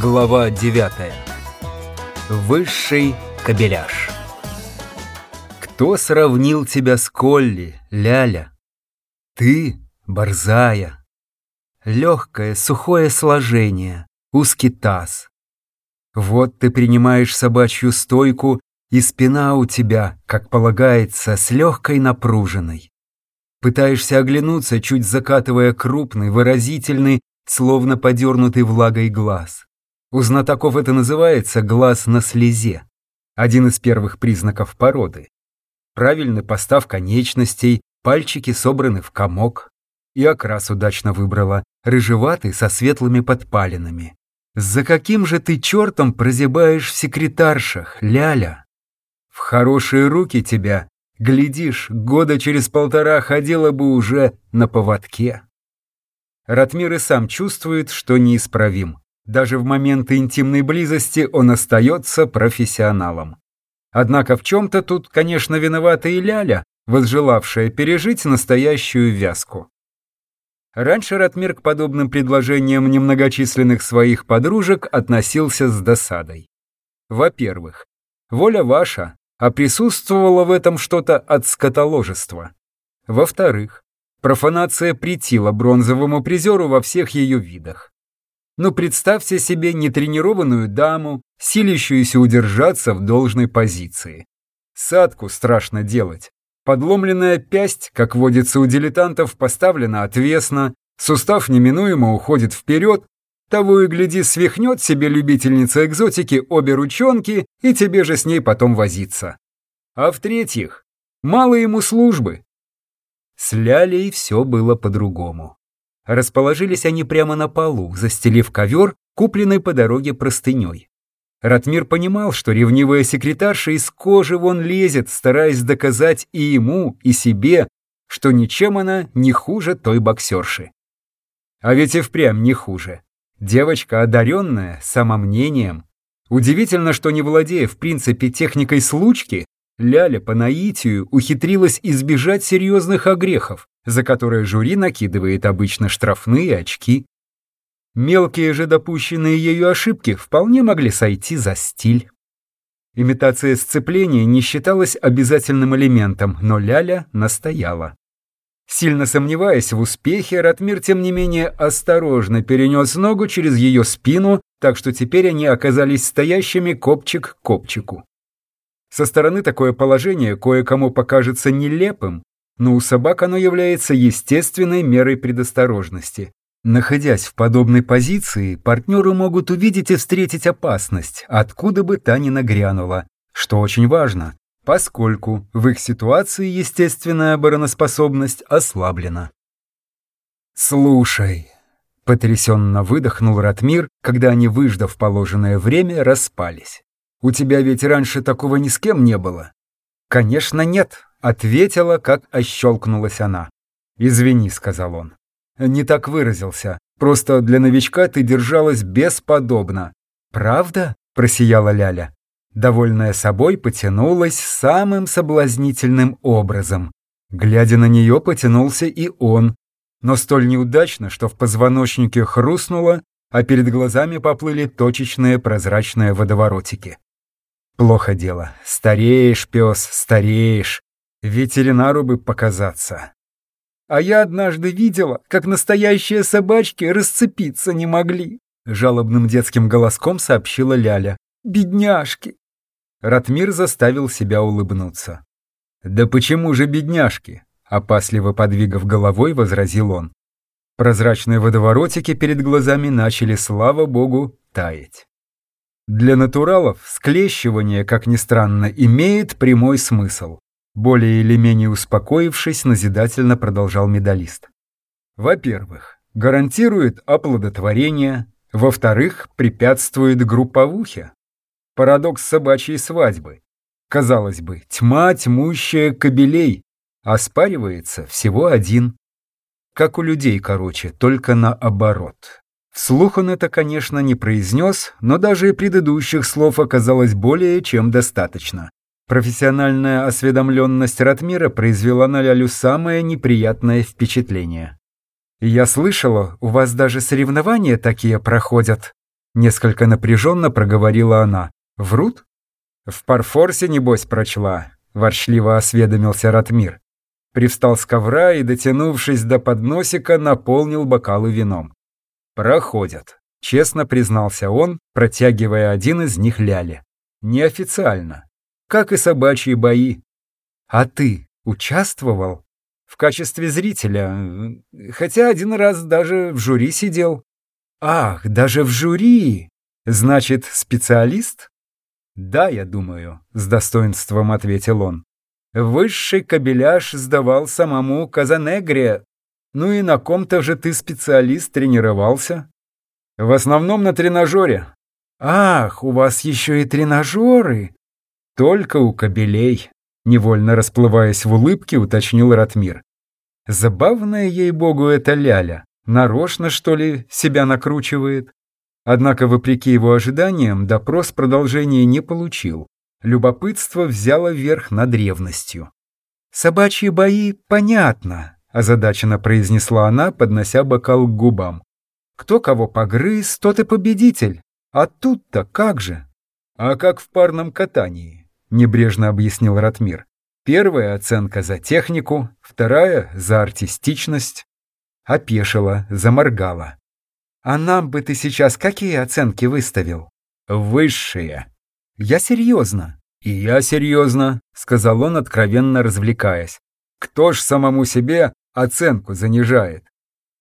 Глава 9. Высший кабеляж. Кто сравнил тебя с Колли, Ляля? Ты, борзая. Легкое, сухое сложение, узкий таз. Вот ты принимаешь собачью стойку, и спина у тебя, как полагается, с легкой напруженной. Пытаешься оглянуться, чуть закатывая крупный, выразительный, словно подернутый влагой глаз. У знатоков это называется глаз на слезе. Один из первых признаков породы. Правильный постав конечностей, пальчики собраны в комок. И окрас удачно выбрала, рыжеватый со светлыми подпалинами. За каким же ты чертом прозябаешь в секретаршах, ляля? В хорошие руки тебя, глядишь, года через полтора ходила бы уже на поводке. Ратмир и сам чувствует, что неисправим. Даже в моменты интимной близости он остается профессионалом. Однако в чем-то тут, конечно, виновата и Ляля, возжелавшая пережить настоящую вязку. Раньше Ратмир к подобным предложениям немногочисленных своих подружек относился с досадой. Во-первых, воля ваша, а присутствовало в этом что-то от скотоложества. Во-вторых, профанация претила бронзовому призеру во всех ее видах. Но представьте себе нетренированную даму, силящуюся удержаться в должной позиции. Садку страшно делать. Подломленная пясть, как водится у дилетантов, поставлена отвесно, сустав неминуемо уходит вперед, того и гляди свихнет себе любительница экзотики обе ручонки и тебе же с ней потом возиться. А в-третьих, мало ему службы. С Лялей все было по-другому. Расположились они прямо на полу, застелив ковер, купленный по дороге простыней. Ратмир понимал, что ревнивая секретарша из кожи вон лезет, стараясь доказать и ему, и себе, что ничем она не хуже той боксерши. А ведь и впрямь не хуже. Девочка одаренная, самомнением. Удивительно, что не владея в принципе техникой случки, Ляля по наитию ухитрилась избежать серьезных огрехов, за которые жюри накидывает обычно штрафные очки. Мелкие же допущенные ею ошибки вполне могли сойти за стиль. Имитация сцепления не считалась обязательным элементом, но Ляля настояла. Сильно сомневаясь в успехе, Ратмир, тем не менее, осторожно перенес ногу через ее спину, так что теперь они оказались стоящими копчик к копчику. Со стороны такое положение кое-кому покажется нелепым, но у собак оно является естественной мерой предосторожности. Находясь в подобной позиции, партнеры могут увидеть и встретить опасность, откуда бы та ни нагрянула, что очень важно, поскольку в их ситуации естественная обороноспособность ослаблена. «Слушай», — потрясенно выдохнул Ратмир, когда они, выждав положенное время, распались. У тебя ведь раньше такого ни с кем не было?» «Конечно нет», — ответила, как ощелкнулась она. «Извини», — сказал он. «Не так выразился. Просто для новичка ты держалась бесподобно». «Правда?» — просияла Ляля. Довольная собой, потянулась самым соблазнительным образом. Глядя на нее, потянулся и он, но столь неудачно, что в позвоночнике хрустнуло, а перед глазами поплыли точечные прозрачные водоворотики. Плохо дело. Стареешь, пес, стареешь. Ветеринару бы показаться. А я однажды видела, как настоящие собачки расцепиться не могли. Жалобным детским голоском сообщила Ляля. Бедняжки. Ратмир заставил себя улыбнуться. «Да почему же бедняжки?» Опасливо подвигав головой, возразил он. Прозрачные водоворотики перед глазами начали, слава богу, таять. Для натуралов склещивание, как ни странно, имеет прямой смысл. Более или менее успокоившись, назидательно продолжал медалист. Во-первых, гарантирует оплодотворение. Во-вторых, препятствует групповухе. Парадокс собачьей свадьбы. Казалось бы, тьма тьмущая кобелей. Оспаривается всего один. Как у людей, короче, только наоборот. Вслух он это, конечно, не произнес, но даже и предыдущих слов оказалось более чем достаточно. Профессиональная осведомленность Ратмира произвела на Лялю самое неприятное впечатление. «Я слышала, у вас даже соревнования такие проходят». Несколько напряженно проговорила она. Врут? В парфорсе, небось, прочла, ворчливо осведомился Ратмир. Привстал с ковра и, дотянувшись до подносика, наполнил бокалы вином. Проходят. Честно признался он, протягивая один из них Ляле. Неофициально. Как и собачьи бои. А ты участвовал? В качестве зрителя. Хотя один раз даже в жюри сидел. Ах, даже в жюри! Значит, специалист? Да, я думаю, с достоинством ответил он. Высший кабеляж сдавал самому Казанегре. Ну и на ком-то же ты специалист тренировался? В основном на тренажере. Ах, у вас еще и тренажеры? Только у кабелей. Невольно расплываясь в улыбке, уточнил Ратмир. Забавная ей-богу эта ляля. Нарочно, что ли, себя накручивает? Однако, вопреки его ожиданиям, допрос продолжения не получил. Любопытство взяло верх над ревностью. «Собачьи бои — понятно», — озадаченно произнесла она, поднося бокал к губам. «Кто кого погрыз, тот и победитель. А тут-то как же?» «А как в парном катании», — небрежно объяснил Ратмир. «Первая оценка за технику, вторая — за артистичность, опешила, заморгала. «А нам бы ты сейчас какие оценки выставил?» «Высшие». «Я серьезно». «И я серьезно», — сказал он, откровенно развлекаясь. «Кто ж самому себе оценку занижает?»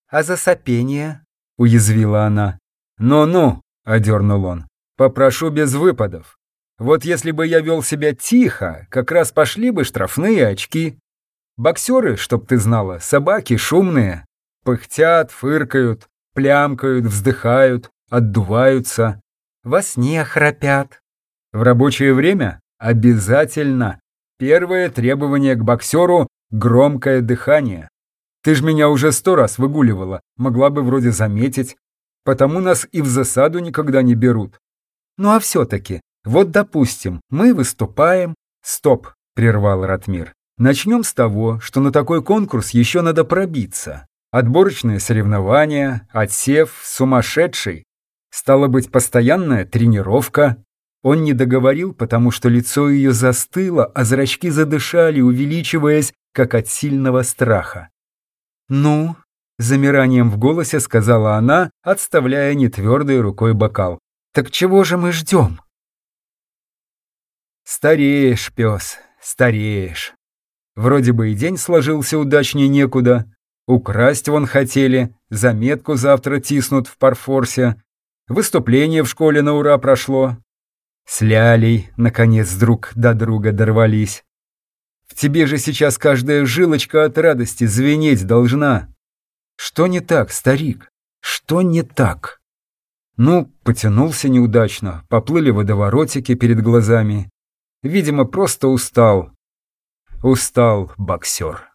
«А за сопение?» — уязвила она. «Ну-ну», — одернул он, — «попрошу без выпадов. Вот если бы я вел себя тихо, как раз пошли бы штрафные очки. Боксеры, чтоб ты знала, собаки шумные, Пыхтят, фыркают, плямкают, вздыхают, отдуваются. Во сне храпят. В рабочее время обязательно. Первое требование к боксеру — громкое дыхание. Ты ж меня уже сто раз выгуливала, могла бы вроде заметить. Потому нас и в засаду никогда не берут. Ну а все-таки, вот допустим, мы выступаем... Стоп, прервал Ратмир. Начнем с того, что на такой конкурс еще надо пробиться. Отборочные соревнования, отсев, сумасшедший. Стало быть, постоянная тренировка. Он не договорил, потому что лицо ее застыло, а зрачки задышали, увеличиваясь, как от сильного страха. «Ну?» — замиранием в голосе сказала она, отставляя нетвердой рукой бокал. «Так чего же мы ждем?» «Стареешь, пес, стареешь. Вроде бы и день сложился удачнее некуда, Украсть вон хотели, заметку завтра тиснут в парфорсе. Выступление в школе на ура прошло. С Лялей, наконец, друг до друга дорвались. В тебе же сейчас каждая жилочка от радости звенеть должна. Что не так, старик? Что не так? Ну, потянулся неудачно, поплыли водоворотики перед глазами. Видимо, просто устал. Устал боксер.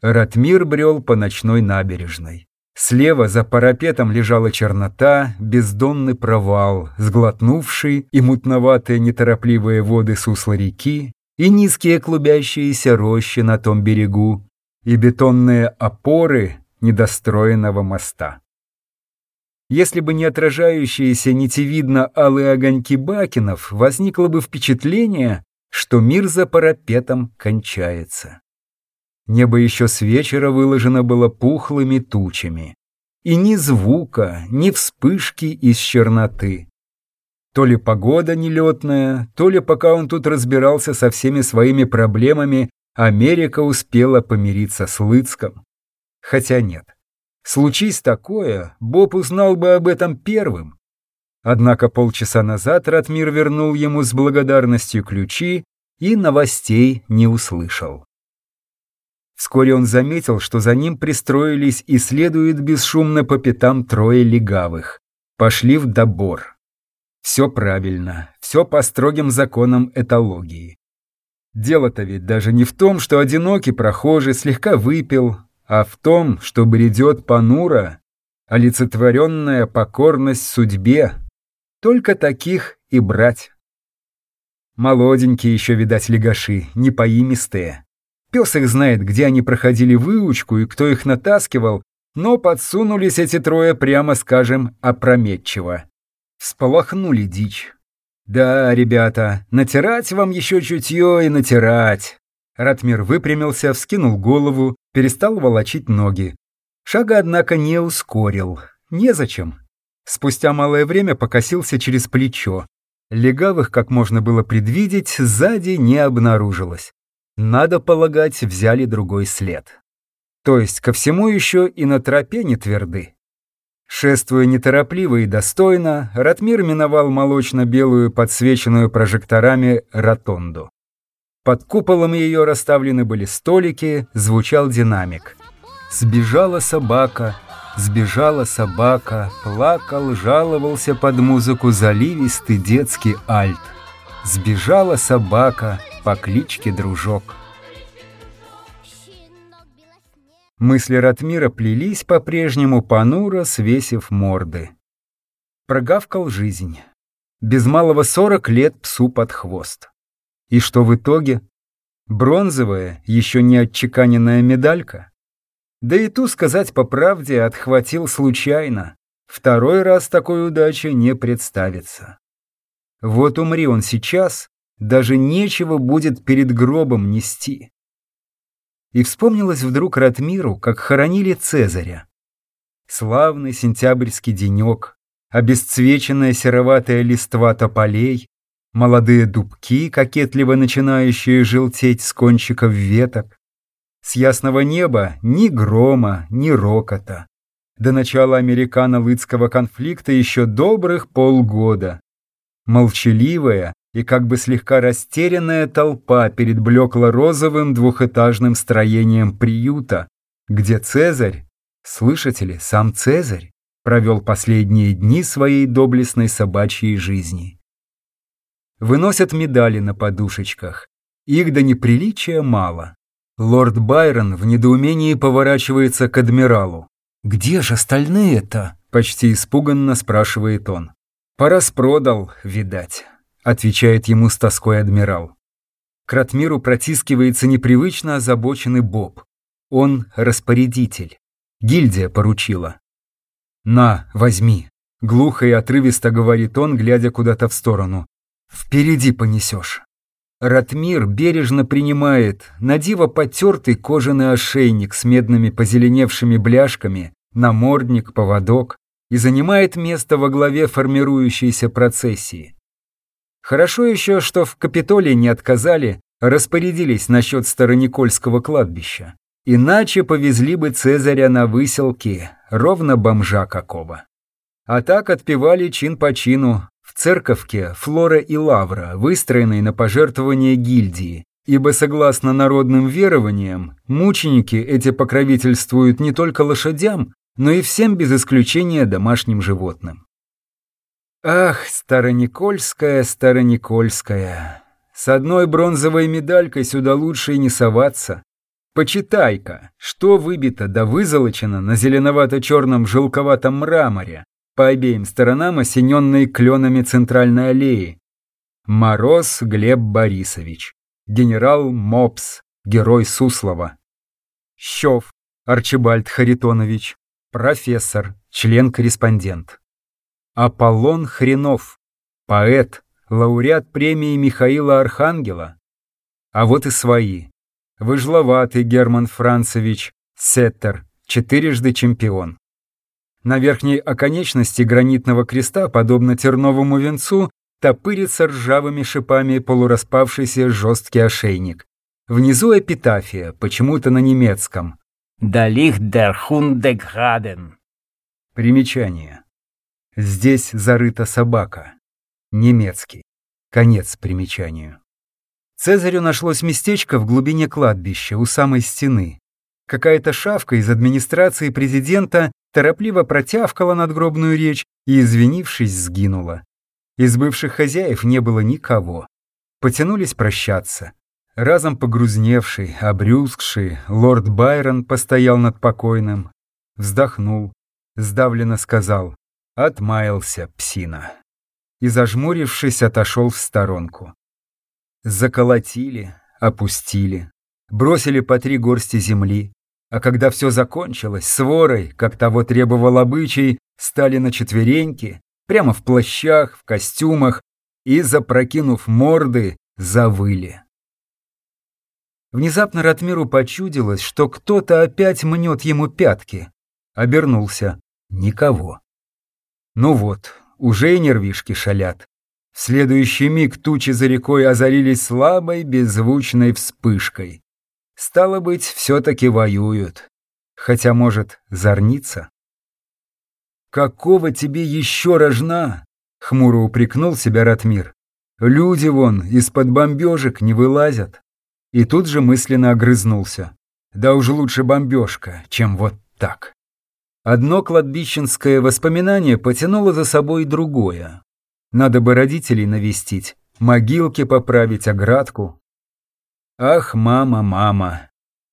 Ратмир брел по ночной набережной. Слева за парапетом лежала чернота, бездонный провал, сглотнувший и мутноватые неторопливые воды сусла реки, и низкие клубящиеся рощи на том берегу, и бетонные опоры недостроенного моста. Если бы не отражающиеся нитевидно алые огоньки бакенов, возникло бы впечатление, что мир за парапетом кончается. Небо еще с вечера выложено было пухлыми тучами. И ни звука, ни вспышки из черноты. То ли погода нелетная, то ли пока он тут разбирался со всеми своими проблемами, Америка успела помириться с Лыцком. Хотя нет. Случись такое, Боб узнал бы об этом первым. Однако полчаса назад Ратмир вернул ему с благодарностью ключи и новостей не услышал. Вскоре он заметил, что за ним пристроились и следуют бесшумно по пятам трое легавых. Пошли в добор. Все правильно, все по строгим законам этологии. Дело-то ведь даже не в том, что одинокий прохожий слегка выпил, а в том, что бредет понуро, олицетворенная покорность судьбе. Только таких и брать. Молоденькие еще, видать, легаши, непоимистые. Пес их знает, где они проходили выучку и кто их натаскивал, Но подсунулись эти трое, прямо скажем, опрометчиво. Всполохнули дичь. Да, ребята, натирать вам еще чутье и натирать. Ратмир выпрямился, вскинул голову, перестал волочить ноги. Шага, однако, не ускорил. Незачем. Спустя малое время покосился через плечо. Легавых, как можно было предвидеть, сзади не обнаружилось. Надо полагать, взяли другой след. То есть ко всему еще и на тропе не тверды. Шествуя неторопливо и достойно, Ратмир миновал молочно-белую, подсвеченную прожекторами, ротонду. Под куполом ее расставлены были столики, звучал динамик. Сбежала собака, сбежала собака, плакал, жаловался под музыку заливистый детский альт. Сбежала собака по кличке Дружок. Мысли Ратмира плелись по-прежнему понуро, свесив морды. Прогавкал жизнь. Без малого сорок лет псу под хвост. И что в итоге? Бронзовая, еще не отчеканенная медалька? Да и ту, сказать по правде, отхватил случайно. Второй раз такой удачи не представится. Вот умри он сейчас, даже нечего будет перед гробом нести. И вспомнилось вдруг Ратмиру, как хоронили Цезаря. Славный сентябрьский денек, обесцвеченная сероватая листва тополей, молодые дубки, кокетливо начинающие желтеть с кончиков веток. С ясного неба ни грома, ни рокота. До начала американо-лыцкого конфликта еще добрых полгода. Молчаливая и как бы слегка растерянная толпа перед блекло-розовым двухэтажным строением приюта, где Цезарь, слышите ли, сам Цезарь, провел последние дни своей доблестной собачьей жизни выносят медали на подушечках. Их до неприличия мало. Лорд Байрон в недоумении поворачивается к адмиралу. «Где же остальные-то?» – почти испуганно спрашивает он. «Пораспродал, видать», – отвечает ему с тоской адмирал. К Ратмиру протискивается непривычно озабоченный Боб. Он распорядитель. Гильдия поручила. «На, возьми», — глухо и отрывисто говорит он, глядя куда-то в сторону. Впереди понесешь. Ратмир бережно принимает на диво потертый кожаный ошейник с медными позеленевшими бляшками, намордник, поводок и занимает место во главе формирующейся процессии. Хорошо еще, что в Капитолии не отказали, распорядились насчет Староникольского кладбища. Иначе повезли бы Цезаря на выселки, ровно бомжа какого. А так отпевали чин по чину, церковке Флора и Лавра, выстроенной на пожертвование гильдии, ибо, согласно народным верованиям, мученики эти покровительствуют не только лошадям, но и всем без исключения домашним животным. Ах, Староникольская, Староникольская, с одной бронзовой медалькой сюда лучше и не соваться. Почитай-ка, что выбито да вызолочено на зеленовато-черном желковатом мраморе, по обеим сторонам осененной кленами центральной аллеи. Мороз Глеб Борисович, генерал Мопс, герой Суслова. Щев Арчибальд Харитонович, профессор, член-корреспондент. Аполлон Хренов, поэт, лауреат премии Михаила Архангела. А вот и свои. Выжловатый Герман Францевич, Сеттер, четырежды чемпион. На верхней оконечности гранитного креста, подобно терновому венцу, топырится ржавыми шипами полураспавшийся жесткий ошейник. Внизу эпитафия, почему-то на немецком. «Далих дер Хундеграден». Примечание. Здесь зарыта собака. Немецкий. Конец примечанию. Цезарю нашлось местечко в глубине кладбища, у самой стены. Какая-то шавка из администрации президента торопливо протявкала надгробную речь и, извинившись, сгинула. Из бывших хозяев не было никого. Потянулись прощаться. Разом погрузневший, обрюзгший, лорд Байрон постоял над покойным, вздохнул, сдавленно сказал «Отмаялся, псина» и, зажмурившись, отошел в сторонку. Заколотили, опустили, бросили по три горсти земли, А когда все закончилось, сворой, как того требовал обычай, стали на четвереньки, прямо в плащах, в костюмах, и, запрокинув морды, завыли. Внезапно Ратмиру почудилось, что кто-то опять мнет ему пятки. Обернулся. Никого. Ну вот, уже и нервишки шалят. В следующий миг тучи за рекой озарились слабой, беззвучной вспышкой. Стало быть, все-таки воюют. Хотя, может, зорниться? «Какого тебе еще рожна?» — хмуро упрекнул себя Ратмир. «Люди вон из-под бомбежек не вылазят». И тут же мысленно огрызнулся. «Да уж лучше бомбежка, чем вот так». Одно кладбищенское воспоминание потянуло за собой другое. Надо бы родителей навестить, могилки поправить, оградку. Ах, мама, мама.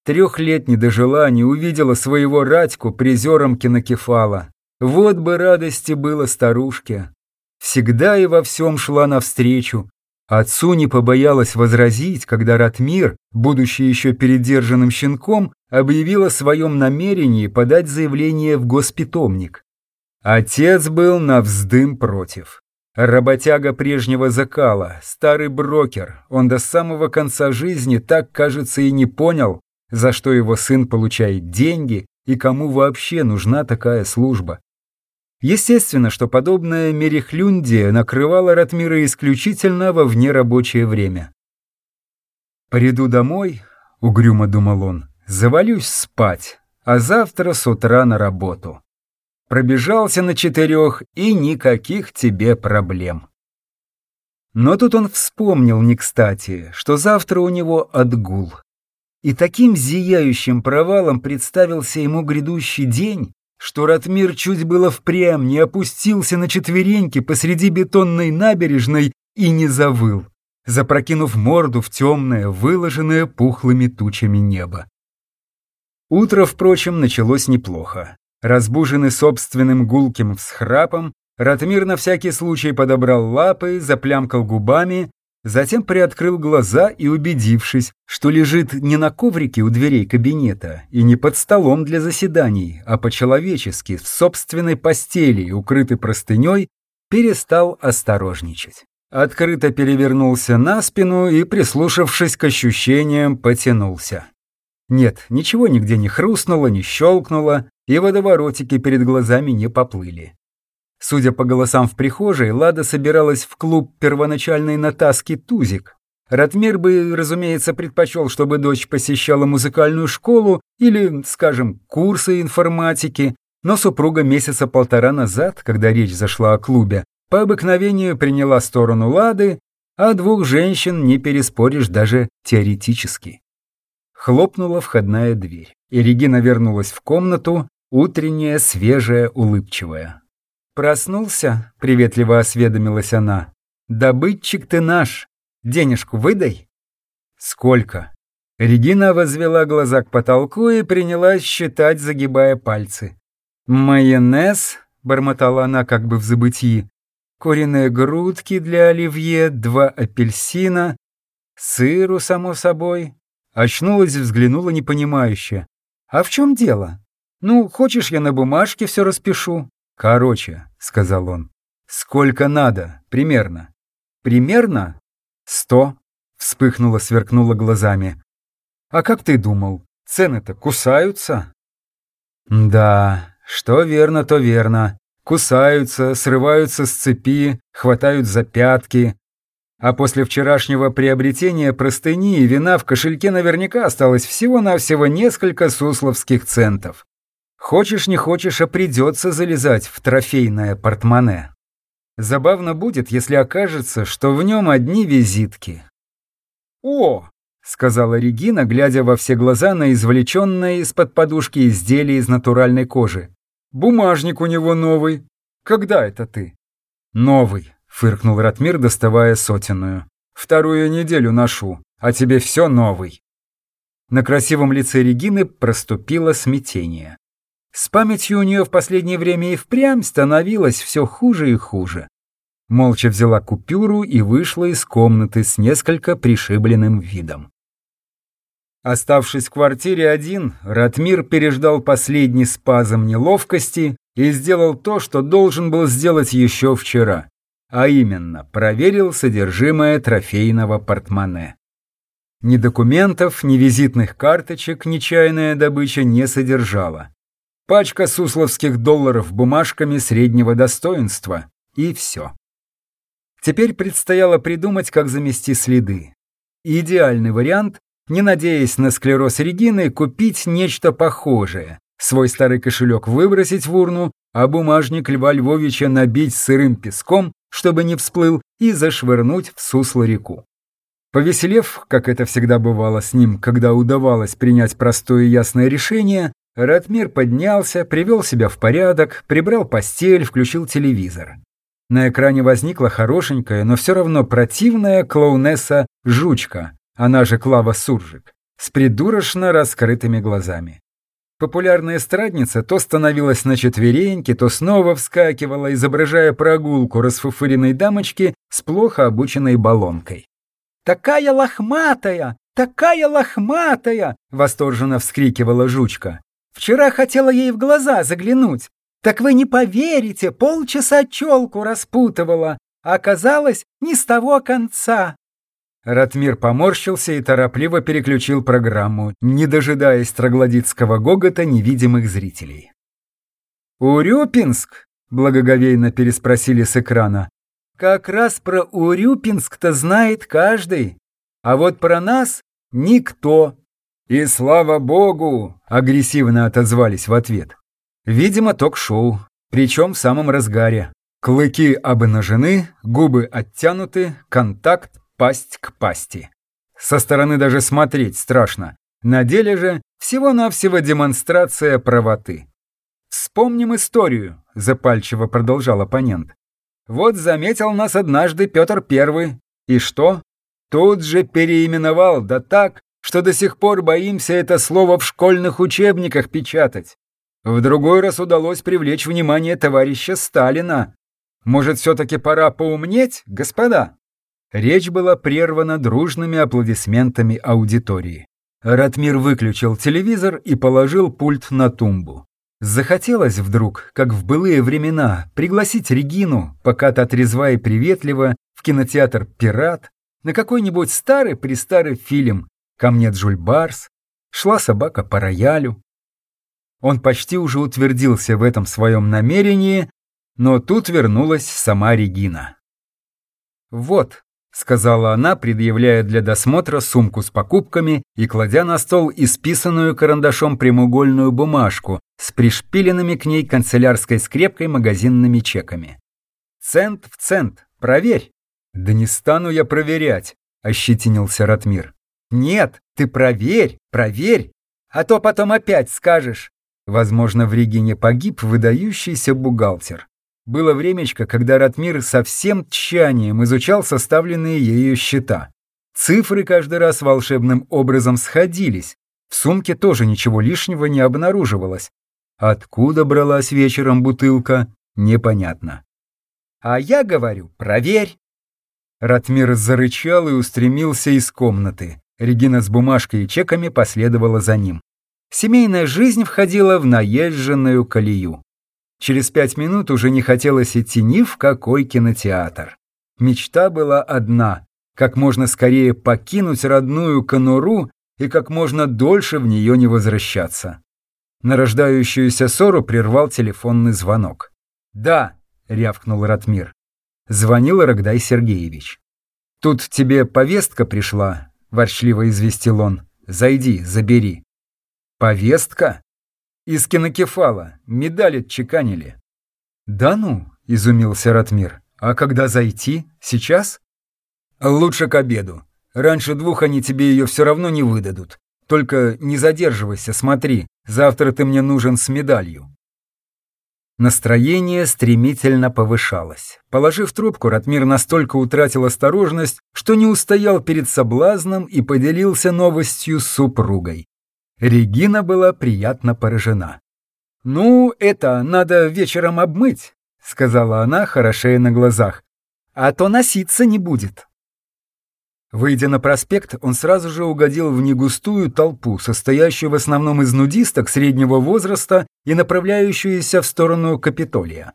Трех лет не дожила, не увидела своего Радьку призером кинокефала. Вот бы радости было старушке. Всегда и во всем шла навстречу. Отцу не побоялась возразить, когда Ратмир, будучи еще передержанным щенком, объявил о своем намерении подать заявление в госпитомник. Отец был на вздым против. Работяга прежнего закала, старый брокер, он до самого конца жизни так, кажется, и не понял, за что его сын получает деньги и кому вообще нужна такая служба. Естественно, что подобное мерехлюндие накрывало Ратмира исключительно во внерабочее время. «Приду домой», — угрюмо думал он, — «завалюсь спать, а завтра с утра на работу». Пробежался на четырех, и никаких тебе проблем. Но тут он вспомнил не кстати, что завтра у него отгул. И таким зияющим провалом представился ему грядущий день, что Ратмир чуть было впрямь не опустился на четвереньки посреди бетонной набережной и не завыл, запрокинув морду в темное, выложенное пухлыми тучами небо. Утро, впрочем, началось неплохо. Разбуженный собственным гулким всхрапом, Ратмир на всякий случай подобрал лапы, заплямкал губами Затем приоткрыл глаза и, убедившись, что лежит не на коврике у дверей кабинета и не под столом для заседаний, а по-человечески, в собственной постели, укрытый простыней, перестал осторожничать. Открыто перевернулся на спину и, прислушавшись к ощущениям, потянулся. Нет, ничего нигде не хрустнуло, не щелкнуло, и водоворотики перед глазами не поплыли. Судя по голосам в прихожей, Лада собиралась в клуб первоначальной натаски «Тузик». Ратмир бы, разумеется, предпочел, чтобы дочь посещала музыкальную школу или, скажем, курсы информатики, но супруга месяца полтора назад, когда речь зашла о клубе, по обыкновению приняла сторону Лады, а двух женщин не переспоришь даже теоретически. Хлопнула входная дверь, и Регина вернулась в комнату, утренняя, свежая, улыбчивая. «Проснулся?» — приветливо осведомилась она. «Добытчик ты наш. Денежку выдай». «Сколько?» Регина возвела глаза к потолку и принялась считать, загибая пальцы. «Майонез», — бормотала она как бы в забытии, «куриные грудки для оливье, два апельсина, сыру, само собой». Очнулась и взглянула непонимающе. «А в чем дело? Ну, хочешь, я на бумажке все распишу?» «Короче», — сказал он, — «сколько надо, примерно». «Примерно?» «Сто», — вспыхнула, сверкнула глазами. «А как ты думал, цены-то кусаются?» «Да, что верно, то верно. Кусаются, срываются с цепи, хватают за пятки. А после вчерашнего приобретения простыни и вина в кошельке наверняка осталось всего-навсего несколько сусловских центов. Хочешь не хочешь, а придется залезать в трофейное портмоне. Забавно будет, если окажется, что в нем одни визитки. «О!» — сказала Регина, глядя во все глаза на извлеченное из-под подушки изделие из натуральной кожи. «Бумажник у него новый. Когда это ты?» «Новый», — фыркнул Ратмир, доставая сотенную. «Вторую неделю ношу, а тебе все новый». На красивом лице Регины проступило смятение. С памятью у нее в последнее время и впрямь становилось все хуже и хуже. Молча взяла купюру и вышла из комнаты с несколько пришибленным видом. Оставшись в квартире один, Ратмир переждал последний спазм неловкости и сделал то, что должен был сделать еще вчера, а именно проверил содержимое трофейного портмоне. Ни документов, ни визитных карточек нечаянная добыча не содержала. Пачка сусловских долларов бумажками среднего достоинства. И все. Теперь предстояло придумать, как замести следы. Идеальный вариант, не надеясь на склероз Регины, купить нечто похожее. Свой старый кошелек выбросить в урну, а бумажник Льва Львовича набить сырым песком, чтобы не всплыл, и зашвырнуть в сусло-реку. Повеселев, как это всегда бывало с ним, когда удавалось принять простое и ясное решение, Ратмир поднялся, привел себя в порядок, прибрал постель, включил телевизор. На экране возникла хорошенькая, но все равно противная клоунесса Жучка, она же Клава Суржик, с придурочно раскрытыми глазами. Популярная эстрадница то становилась на четвереньки, то снова вскакивала, изображая прогулку расфуфыренной дамочки с плохо обученной баллонкой. «Такая лохматая! Такая лохматая!» — восторженно вскрикивала жучка. «Вчера хотела ей в глаза заглянуть. Так вы не поверите, полчаса челку распутывала, а оказалось не с того конца». Ратмир поморщился и торопливо переключил программу, не дожидаясь троглодитского гогота невидимых зрителей. «Урюпинск?» — благоговейно переспросили с экрана. Как раз про Урюпинск-то знает каждый, а вот про нас никто. И слава богу, агрессивно отозвались в ответ. Видимо, ток-шоу, причем в самом разгаре. Клыки обнажены, губы оттянуты, контакт пасть к пасти. Со стороны даже смотреть страшно. На деле же всего-навсего демонстрация правоты. «Вспомним историю», — запальчиво продолжал оппонент. Вот заметил нас однажды Петр Первый. И что? Тут же переименовал, да так, что до сих пор боимся это слово в школьных учебниках печатать. В другой раз удалось привлечь внимание товарища Сталина. Может, все-таки пора поумнеть, господа?» Речь была прервана дружными аплодисментами аудитории. Ратмир выключил телевизор и положил пульт на тумбу. Захотелось вдруг, как в былые времена, пригласить Регину, пока та трезва и приветлива, в кинотеатр «Пират», на какой-нибудь старый-престарый фильм «Ко мне Джуль Барс», «Шла собака по роялю». Он почти уже утвердился в этом своем намерении, но тут вернулась сама Регина. «Вот», — сказала она, предъявляя для досмотра сумку с покупками и кладя на стол исписанную карандашом прямоугольную бумажку с пришпиленными к ней канцелярской скрепкой магазинными чеками. «Цент в цент, проверь!» «Да не стану я проверять», — ощетинился Ратмир. «Нет, ты проверь, проверь, а то потом опять скажешь». Возможно, в Регине погиб выдающийся бухгалтер. Было времечко, когда Ратмир со всем тщанием изучал составленные ею счета. Цифры каждый раз волшебным образом сходились. В сумке тоже ничего лишнего не обнаруживалось. Откуда бралась вечером бутылка, непонятно. «А я говорю, проверь!» Ратмир зарычал и устремился из комнаты. Регина с бумажкой и чеками последовала за ним. Семейная жизнь входила в наезженную колею. Через пять минут уже не хотелось идти ни в какой кинотеатр. Мечта была одна — как можно скорее покинуть родную конуру и как можно дольше в нее не возвращаться. Нарождающуюся ссору прервал телефонный звонок. «Да», — рявкнул Ратмир. Звонил Рогдай Сергеевич. «Тут тебе повестка пришла», — ворчливо известил он. «Зайди, забери». «Повестка?» Из кинокефала. Медали чеканили. Да ну, изумился Ратмир. А когда зайти? Сейчас? Лучше к обеду. Раньше двух они тебе ее все равно не выдадут. Только не задерживайся, смотри. Завтра ты мне нужен с медалью. Настроение стремительно повышалось. Положив трубку, Ратмир настолько утратил осторожность, что не устоял перед соблазном и поделился новостью с супругой. Регина была приятно поражена. «Ну, это надо вечером обмыть», — сказала она, хорошея на глазах. «А то носиться не будет». Выйдя на проспект, он сразу же угодил в негустую толпу, состоящую в основном из нудисток среднего возраста и направляющуюся в сторону Капитолия.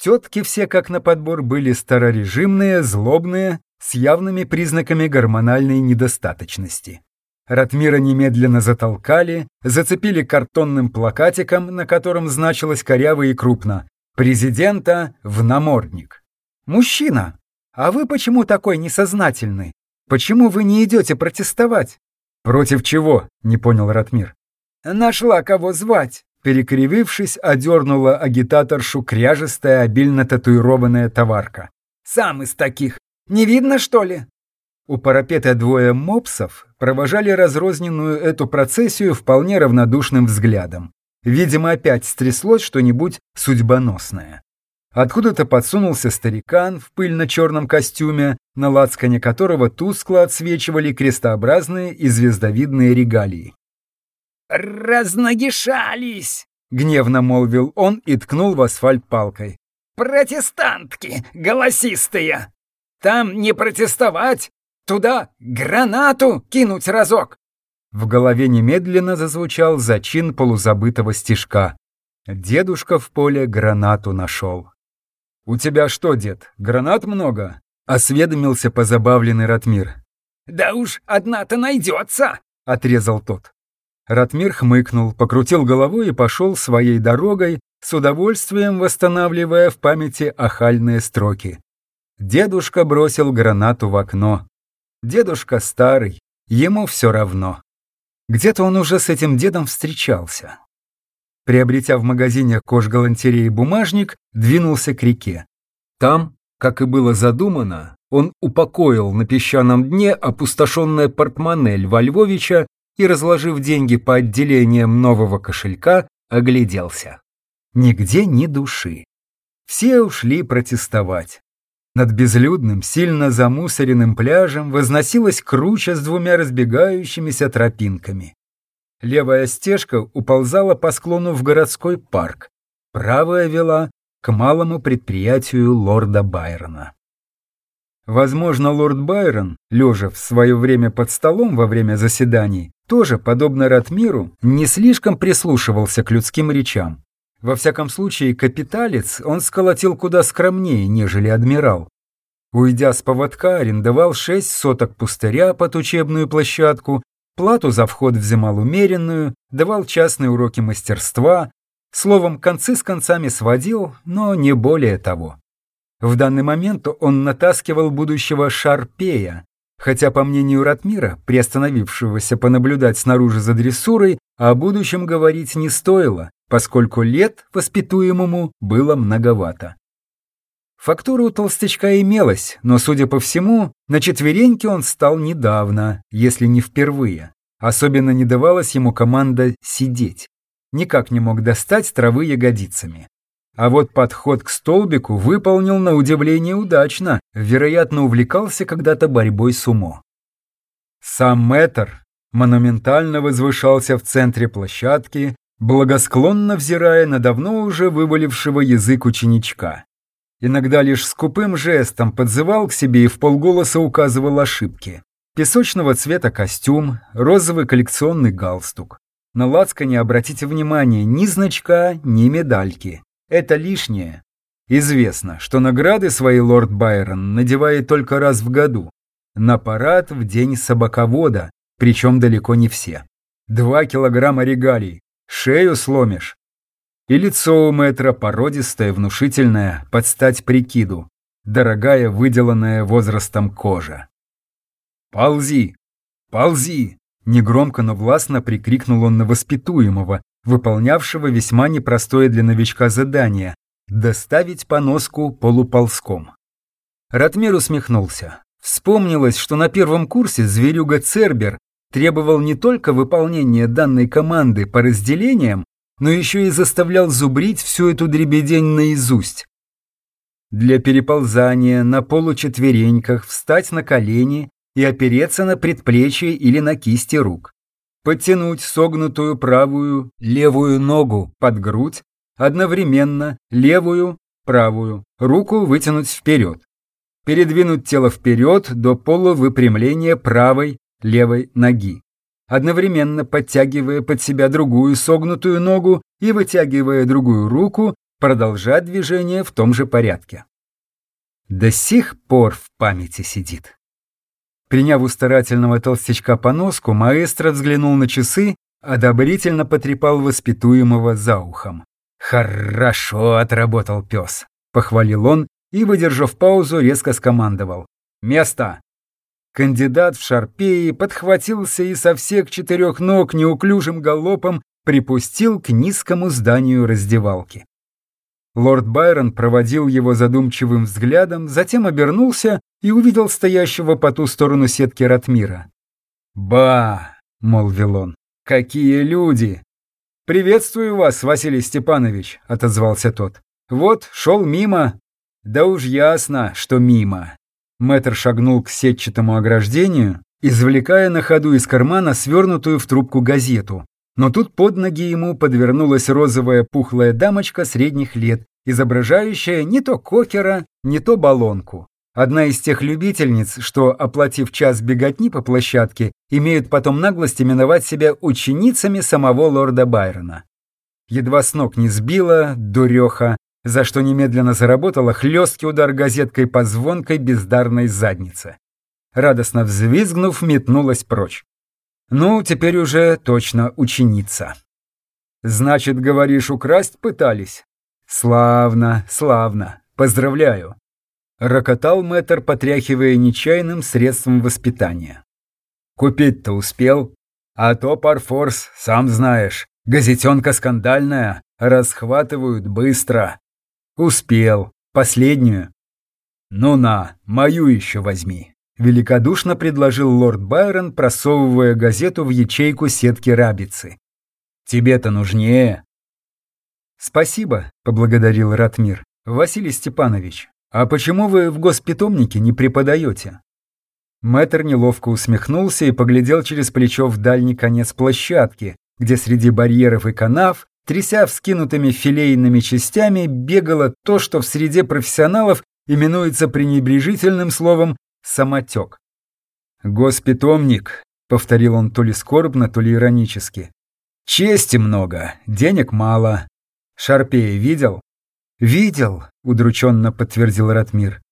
Тетки все как на подбор были старорежимные, злобные, с явными признаками гормональной недостаточности. Ратмира немедленно затолкали, зацепили картонным плакатиком, на котором значилось коряво и крупно «Президента в намордник». «Мужчина, а вы почему такой несознательный? Почему вы не идете протестовать?» «Против чего?» — не понял Ратмир. «Нашла кого звать», — перекривившись, одернула агитаторшу кряжестая, обильно татуированная товарка. «Сам из таких. Не видно, что ли?» У парапета двое мопсов провожали разрозненную эту процессию вполне равнодушным взглядом. Видимо, опять стряслось что-нибудь судьбоносное. Откуда-то подсунулся старикан в пыльно-черном костюме, на лацкане которого тускло отсвечивали крестообразные и звездовидные регалии. «Разногишались!» — гневно молвил он и ткнул в асфальт палкой. «Протестантки голосистые! Там не протестовать, Туда гранату кинуть разок!» В голове немедленно зазвучал зачин полузабытого стишка. Дедушка в поле гранату нашел. «У тебя что, дед, гранат много?» — осведомился позабавленный Ратмир. «Да уж одна-то найдется!» — отрезал тот. Ратмир хмыкнул, покрутил головой и пошел своей дорогой, с удовольствием восстанавливая в памяти охальные строки. Дедушка бросил гранату в окно. Дедушка старый, ему все равно. Где-то он уже с этим дедом встречался. Приобретя в магазине кожгалантереи бумажник, двинулся к реке. Там, как и было задумано, он упокоил на песчаном дне опустошенное портмоне Льва Львовича и, разложив деньги по отделениям нового кошелька, огляделся. Нигде ни души. Все ушли протестовать. Над безлюдным, сильно замусоренным пляжем возносилась круча с двумя разбегающимися тропинками. Левая стежка уползала по склону в городской парк, правая вела к малому предприятию лорда Байрона. Возможно, лорд Байрон, лежа в свое время под столом во время заседаний, тоже, подобно Ратмиру, не слишком прислушивался к людским речам. Во всяком случае, капиталец он сколотил куда скромнее, нежели адмирал. Уйдя с поводка, арендовал шесть соток пустыря под учебную площадку, плату за вход взимал умеренную, давал частные уроки мастерства, словом, концы с концами сводил, но не более того. В данный момент он натаскивал будущего Шарпея, хотя, по мнению Ратмира, приостановившегося понаблюдать снаружи за дрессурой, о будущем говорить не стоило, поскольку лет воспитуемому было многовато. Фактура у толстячка имелась, но, судя по всему, на четвереньке он стал недавно, если не впервые. Особенно не давалась ему команда «сидеть». Никак не мог достать травы ягодицами. А вот подход к столбику выполнил на удивление удачно, вероятно, увлекался когда-то борьбой с умо. Сам мэтр монументально возвышался в центре площадки, благосклонно взирая на давно уже вывалившего язык ученичка. Иногда лишь скупым жестом подзывал к себе и в полголоса указывал ошибки. Песочного цвета костюм, розовый коллекционный галстук. На лацкане обратите внимание, ни значка, ни медальки. Это лишнее. Известно, что награды свои лорд Байрон надевает только раз в году. На парад в день собаковода, причем далеко не все. Два килограмма регалий, Шею сломишь. И лицо у мэтра породистое, внушительное, под стать прикиду. Дорогая, выделанная возрастом кожа. «Ползи! Ползи!» Негромко, но властно прикрикнул он на воспитуемого, выполнявшего весьма непростое для новичка задание – доставить поноску полуползком. Ратмир усмехнулся. Вспомнилось, что на первом курсе зверюга Цербер требовал не только выполнения данной команды по разделениям, но еще и заставлял зубрить всю эту дребедень наизусть. Для переползания на получетвереньках встать на колени и опереться на предплечье или на кисти рук. Подтянуть согнутую правую, левую ногу под грудь, одновременно левую, правую, руку вытянуть вперед. передвинуть тело вперед до полувыпрямления правой, левой ноги, одновременно подтягивая под себя другую согнутую ногу и вытягивая другую руку, продолжать движение в том же порядке. До сих пор в памяти сидит. Приняв у старательного толстячка поноску, маэстро взглянул на часы, одобрительно потрепал воспитуемого за ухом. «Хорошо отработал пес», — похвалил он и, выдержав паузу, резко скомандовал. «Место!» Кандидат в шарпеи подхватился и со всех четырех ног неуклюжим галопом припустил к низкому зданию раздевалки. Лорд Байрон проводил его задумчивым взглядом, затем обернулся и увидел стоящего по ту сторону сетки Ратмира. «Ба!» — молвил он. «Какие люди!» «Приветствую вас, Василий Степанович», — отозвался тот. «Вот, шел мимо». «Да уж ясно, что мимо». Мэтр шагнул к сетчатому ограждению, извлекая на ходу из кармана свернутую в трубку газету. Но тут под ноги ему подвернулась розовая пухлая дамочка средних лет, изображающая не то кокера, не то баллонку. Одна из тех любительниц, что, оплатив час беготни по площадке, имеют потом наглость именовать себя ученицами самого лорда Байрона. Едва с ног не сбила, дуреха, за что немедленно заработала хлесткий удар газеткой по звонкой бездарной заднице. Радостно взвизгнув, метнулась прочь. Ну, теперь уже точно ученица. Значит, говоришь, украсть пытались? Славно, славно. Поздравляю. Рокотал мэтр, потряхивая нечаянным средством воспитания. Купить-то успел? А то парфорс, сам знаешь, газетенка скандальная, расхватывают быстро. Успел. Последнюю. Ну на, мою еще возьми. Великодушно предложил лорд Байрон, просовывая газету в ячейку сетки рабицы. Тебе-то нужнее. Спасибо, поблагодарил Ратмир. Василий Степанович, «А почему вы в госпитомнике не преподаете?» Мэтр неловко усмехнулся и поглядел через плечо в дальний конец площадки, где среди барьеров и канав, тряся вскинутыми филейными частями, бегало то, что в среде профессионалов именуется пренебрежительным словом «самотек». «Госпитомник», — повторил он то ли скорбно, то ли иронически. «Чести много, денег мало. Шарпея видел?» «Видел», — удрученно подтвердил Ратмир.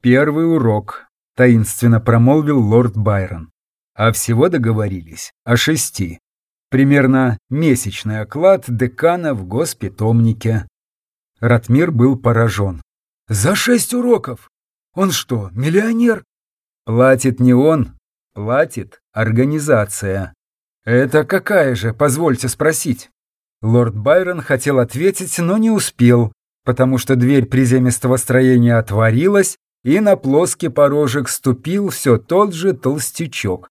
«Первый урок», — таинственно промолвил лорд Байрон. «А всего договорились о шести. Примерно месячный оклад декана в госпитомнике». Ратмир был поражен. «За шесть уроков? Он что, миллионер?» «Платит не он, платит организация». «Это какая же, позвольте спросить?» Лорд Байрон хотел ответить, но не успел, потому что дверь приземистого строения отворилась, и на плоский порожек ступил все тот же толстячок,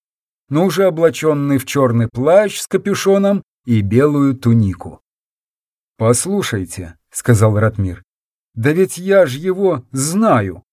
но уже облаченный в черный плащ с капюшоном и белую тунику. «Послушайте», — сказал Ратмир, — «да ведь я ж его знаю».